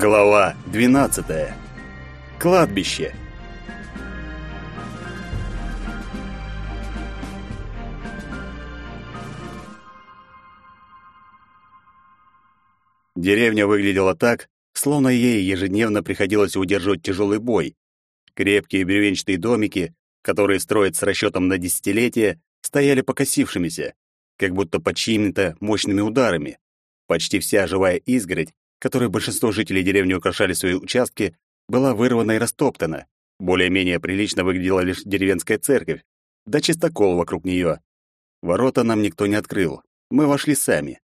Глава 12. Кладбище. Деревня выглядела так, словно ей ежедневно приходилось удерживать тяжелый бой. Крепкие бревенчатые домики, которые строят с расчетом на десятилетия, стояли покосившимися, как будто под мощными ударами. Почти вся живая изгородь которой большинство жителей деревни украшали свои участки, была вырвана и растоптана. Более-менее прилично выглядела лишь деревенская церковь, да чистокол вокруг нее. Ворота нам никто не открыл. Мы вошли сами.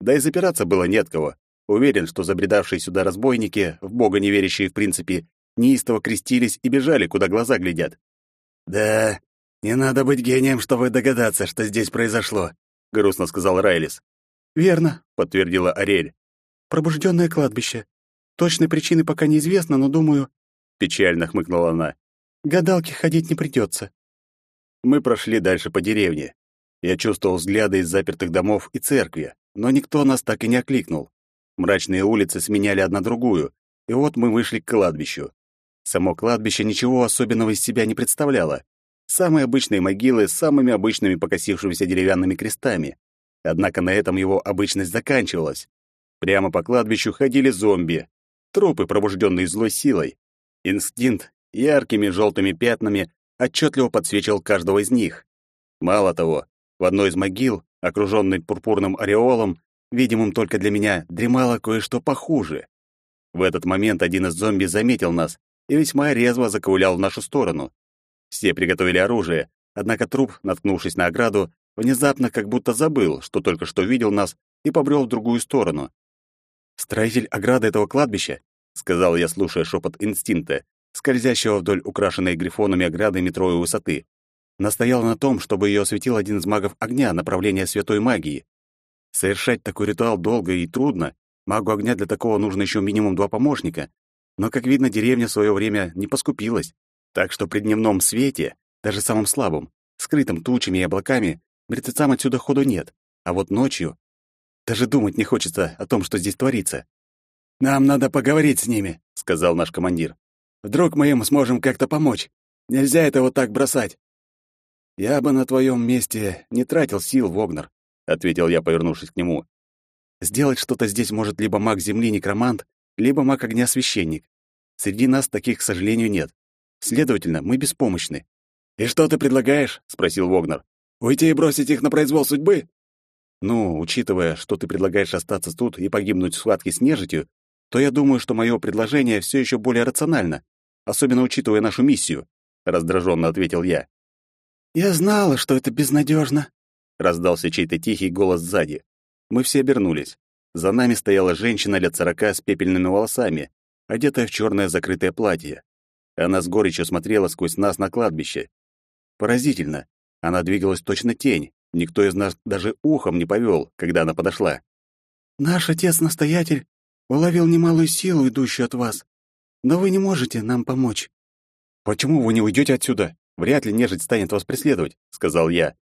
Да и запираться было нет кого. Уверен, что забредавшие сюда разбойники, в бога не верящие в принципе, неистово крестились и бежали, куда глаза глядят. «Да, не надо быть гением, чтобы догадаться, что здесь произошло», — грустно сказал Райлис. «Верно», — подтвердила Ариэль. Пробужденное кладбище. Точной причины пока неизвестно, но, думаю...» Печально хмыкнула она. «Гадалки ходить не придется». Мы прошли дальше по деревне. Я чувствовал взгляды из запертых домов и церкви, но никто нас так и не окликнул. Мрачные улицы сменяли одна другую, и вот мы вышли к кладбищу. Само кладбище ничего особенного из себя не представляло. Самые обычные могилы с самыми обычными покосившимися деревянными крестами. Однако на этом его обычность заканчивалась. Прямо по кладбищу ходили зомби, трупы, пробужденные злой силой. Инстинкт яркими желтыми пятнами отчетливо подсвечивал каждого из них. Мало того, в одной из могил, окруженной пурпурным ореолом, видимым только для меня, дремало кое-что похуже. В этот момент один из зомби заметил нас и весьма резво заковылял в нашу сторону. Все приготовили оружие, однако труп, наткнувшись на ограду, внезапно как будто забыл, что только что видел нас, и побрел в другую сторону. «Строитель ограды этого кладбища», — сказал я, слушая шепот инстинкта, скользящего вдоль украшенной грифонами ограды метровой высоты, настоял на том, чтобы ее осветил один из магов огня направления святой магии. Совершать такой ритуал долго и трудно, магу огня для такого нужно еще минимум два помощника, но, как видно, деревня в свое время не поскупилась, так что при дневном свете, даже самым слабым, скрытым тучами и облаками, мертвецам отсюда ходу нет, а вот ночью даже думать не хочется о том, что здесь творится. «Нам надо поговорить с ними», — сказал наш командир. «Вдруг мы им сможем как-то помочь. Нельзя это вот так бросать». «Я бы на твоем месте не тратил сил, Вогнер», — ответил я, повернувшись к нему. «Сделать что-то здесь может либо маг Земли некромант, либо маг огня священник. Среди нас таких, к сожалению, нет. Следовательно, мы беспомощны». «И что ты предлагаешь?» — спросил Вогнер. «Уйти и бросить их на произвол судьбы?» Ну, учитывая, что ты предлагаешь остаться тут и погибнуть в схватке с нежитью, то я думаю, что мое предложение все еще более рационально, особенно учитывая нашу миссию, раздраженно ответил я. Я знала, что это безнадежно, раздался чей-то тихий голос сзади. Мы все обернулись. За нами стояла женщина лет сорока с пепельными волосами, одетая в черное закрытое платье. Она с горечью смотрела сквозь нас на кладбище. Поразительно, она двигалась точно тень, Никто из нас даже ухом не повел, когда она подошла. «Наш отец-настоятель уловил немалую силу, идущую от вас, но вы не можете нам помочь». «Почему вы не уйдете отсюда? Вряд ли нежить станет вас преследовать», — сказал я.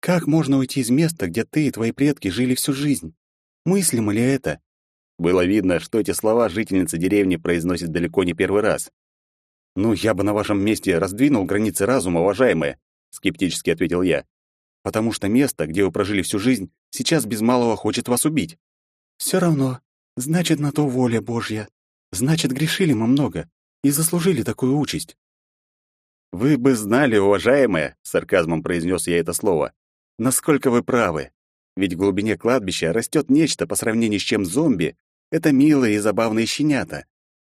«Как можно уйти из места, где ты и твои предки жили всю жизнь? Мыслимо ли это?» Было видно, что эти слова жительница деревни произносит далеко не первый раз. «Ну, я бы на вашем месте раздвинул границы разума, уважаемая», — скептически ответил я потому что место, где вы прожили всю жизнь, сейчас без малого хочет вас убить. Все равно, значит, на то воля Божья. Значит, грешили мы много и заслужили такую участь. Вы бы знали, уважаемая, сарказмом произнес я это слово, насколько вы правы. Ведь в глубине кладбища растет нечто, по сравнению с чем зомби — это милые и забавные щенята.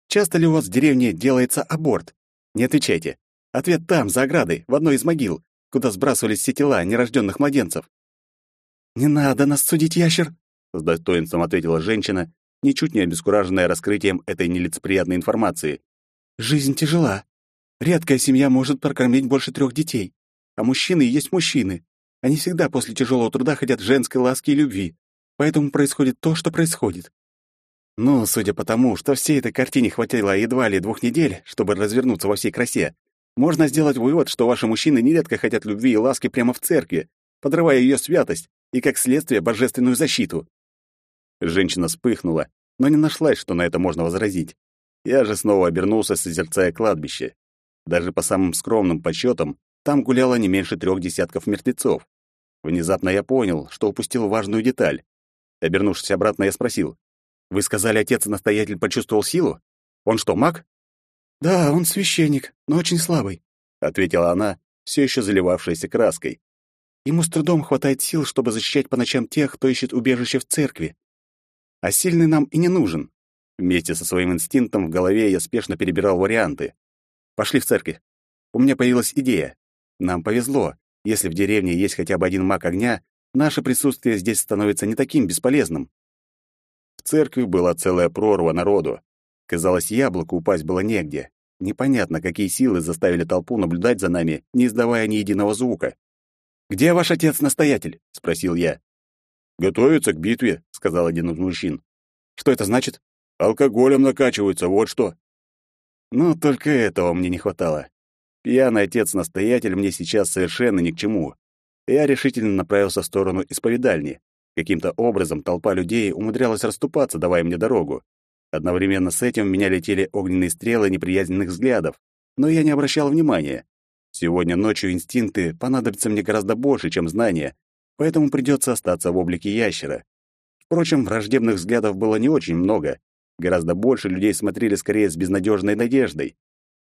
Часто ли у вас в деревне делается аборт? Не отвечайте. Ответ там, за оградой, в одной из могил куда сбрасывались все тела нерожденных младенцев. «Не надо нас судить, ящер!» — с достоинством ответила женщина, ничуть не обескураженная раскрытием этой нелицеприятной информации. «Жизнь тяжела. Редкая семья может прокормить больше трех детей. А мужчины есть мужчины. Они всегда после тяжелого труда хотят женской ласки и любви. Поэтому происходит то, что происходит. Ну, судя по тому, что всей этой картине хватило едва ли двух недель, чтобы развернуться во всей красе, можно сделать вывод, что ваши мужчины нередко хотят любви и ласки прямо в церкви, подрывая ее святость и, как следствие, божественную защиту. Женщина вспыхнула, но не нашлась, что на это можно возразить. Я же снова обернулся, созерцая кладбище. Даже по самым скромным подсчетам, там гуляло не меньше трех десятков мертвецов. Внезапно я понял, что упустил важную деталь. Обернувшись обратно, я спросил. «Вы сказали, отец-настоятель почувствовал силу? Он что, маг?» «Да, он священник, но очень слабый», — ответила она, все еще заливавшаяся краской. «Ему с трудом хватает сил, чтобы защищать по ночам тех, кто ищет убежище в церкви. А сильный нам и не нужен». Вместе со своим инстинктом в голове я спешно перебирал варианты. «Пошли в церковь. У меня появилась идея. Нам повезло. Если в деревне есть хотя бы один маг огня, наше присутствие здесь становится не таким бесполезным». В церкви была целая прорва народу. Казалось, яблоку упасть было негде. Непонятно, какие силы заставили толпу наблюдать за нами, не издавая ни единого звука. «Где ваш отец-настоятель?» — спросил я. «Готовится к битве», — сказал один из мужчин. «Что это значит?» «Алкоголем накачивается, вот что». Ну, только этого мне не хватало. Пьяный отец-настоятель мне сейчас совершенно ни к чему. Я решительно направился в сторону исповедальни. Каким-то образом толпа людей умудрялась расступаться, давая мне дорогу. Одновременно с этим в меня летели огненные стрелы неприязненных взглядов, но я не обращал внимания. Сегодня ночью инстинкты понадобятся мне гораздо больше, чем знания, поэтому придется остаться в облике ящера. Впрочем, враждебных взглядов было не очень много. Гораздо больше людей смотрели скорее с безнадежной надеждой.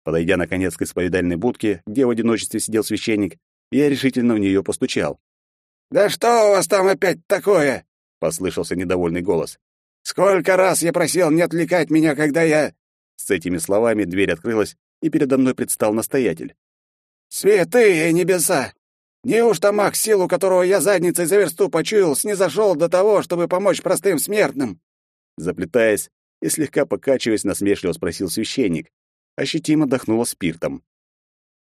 Подойдя, наконец, к исповедальной будке, где в одиночестве сидел священник, я решительно в нее постучал. «Да что у вас там опять такое?» — послышался недовольный голос. Сколько раз я просил не отвлекать меня, когда я...» С этими словами дверь открылась, и передо мной предстал настоятель. «Святые небеса! Неужто маг, силу которого я задницей за версту почуял, снизошел до того, чтобы помочь простым смертным?» Заплетаясь и слегка покачиваясь, насмешливо спросил священник. Ощутимо дохнуло спиртом.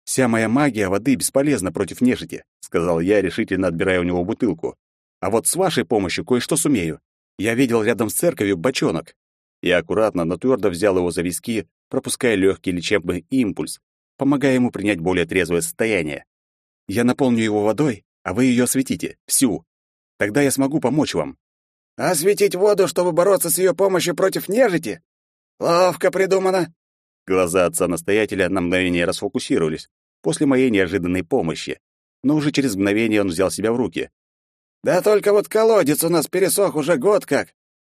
«Вся моя магия воды бесполезна против нежити», — сказал я, решительно отбирая у него бутылку. «А вот с вашей помощью кое-что сумею. Я видел рядом с церковью бочонок. Я аккуратно, но твердо взял его за виски, пропуская легкий лечебный импульс, помогая ему принять более трезвое состояние. Я наполню его водой, а вы ее осветите, всю. Тогда я смогу помочь вам. Осветить воду, чтобы бороться с ее помощью против нежити? Ловко придумано. Глаза отца-настоятеля на мгновение расфокусировались после моей неожиданной помощи, но уже через мгновение он взял себя в руки. Да только вот колодец у нас пересох уже год как.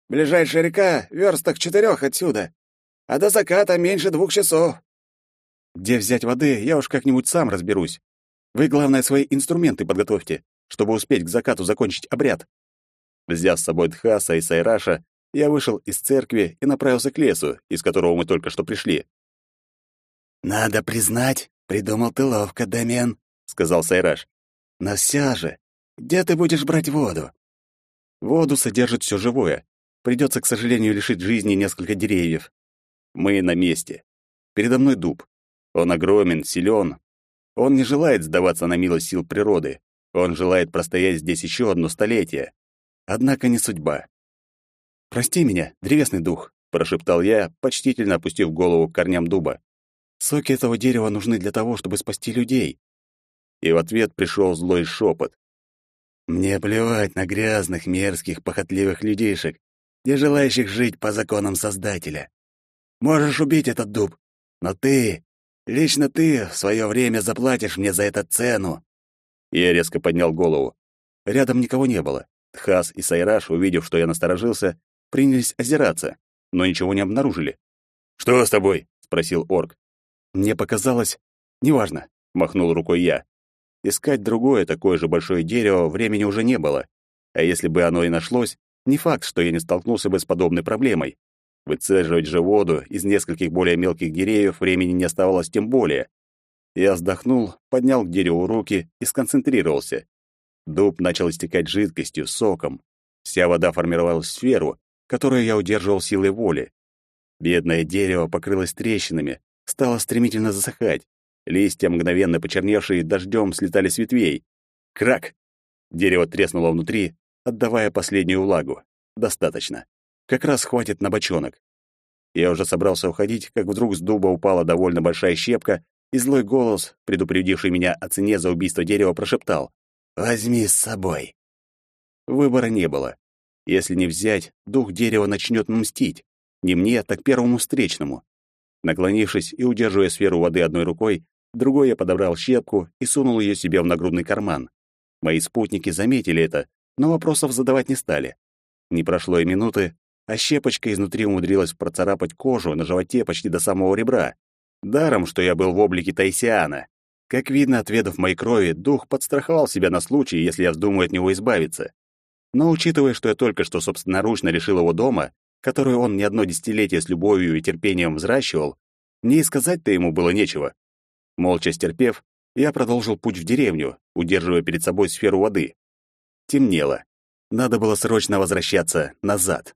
Ближайшая река — верстах четырех отсюда, а до заката меньше двух часов. Где взять воды, я уж как-нибудь сам разберусь. Вы, главное, свои инструменты подготовьте, чтобы успеть к закату закончить обряд. Взяв с собой Дхаса и Сайраша, я вышел из церкви и направился к лесу, из которого мы только что пришли. «Надо признать, придумал ты ловко, Домен», — сказал Сайраш. «Но все же, где ты будешь брать воду? Воду содержит все живое. Придется, к сожалению, лишить жизни несколько деревьев. Мы на месте. Передо мной дуб. Он огромен, силен. Он не желает сдаваться на милость сил природы. Он желает простоять здесь еще одно столетие. Однако не судьба. «Прости меня, древесный дух», — прошептал я, почтительно опустив голову к корням дуба. «Соки этого дерева нужны для того, чтобы спасти людей». И в ответ пришел злой шепот. Мне плевать на грязных, мерзких, похотливых людейшек, не желающих жить по законам Создателя. Можешь убить этот дуб, но ты, лично ты, в свое время заплатишь мне за это цену. Я резко поднял голову. Рядом никого не было. Тхас и Сайраш, увидев, что я насторожился, принялись озираться, но ничего не обнаружили. «Что с тобой?» — спросил орк. «Мне показалось... Неважно», — махнул рукой я. Искать другое такое же большое дерево времени уже не было. А если бы оно и нашлось, не факт, что я не столкнулся бы с подобной проблемой. Выцеживать же воду из нескольких более мелких деревьев времени не оставалось тем более. Я вздохнул, поднял к дереву руки и сконцентрировался. Дуб начал истекать жидкостью, соком. Вся вода формировалась в сферу, которую я удерживал силой воли. Бедное дерево покрылось трещинами, стало стремительно засыхать. Листья, мгновенно почерневшие дождем, слетали с ветвей. Крак! Дерево треснуло внутри, отдавая последнюю влагу. Достаточно. Как раз хватит на бочонок. Я уже собрался уходить, как вдруг с дуба упала довольно большая щепка, и злой голос, предупредивший меня о цене за убийство дерева, прошептал. «Возьми с собой». Выбора не было. Если не взять, дух дерева начнет мстить. Не мне, так первому встречному. Наклонившись и удерживая сферу воды одной рукой, другой я подобрал щепку и сунул ее себе в нагрудный карман. Мои спутники заметили это, но вопросов задавать не стали. Не прошло и минуты, а щепочка изнутри умудрилась процарапать кожу на животе почти до самого ребра. Даром, что я был в облике Тайсиана. Как видно, отведав моей крови, дух подстраховал себя на случай, если я вздумаю от него избавиться. Но учитывая, что я только что собственноручно решил его дома, которую он не одно десятилетие с любовью и терпением взращивал, мне и сказать-то ему было нечего. Молча стерпев, я продолжил путь в деревню, удерживая перед собой сферу воды. Темнело. Надо было срочно возвращаться назад.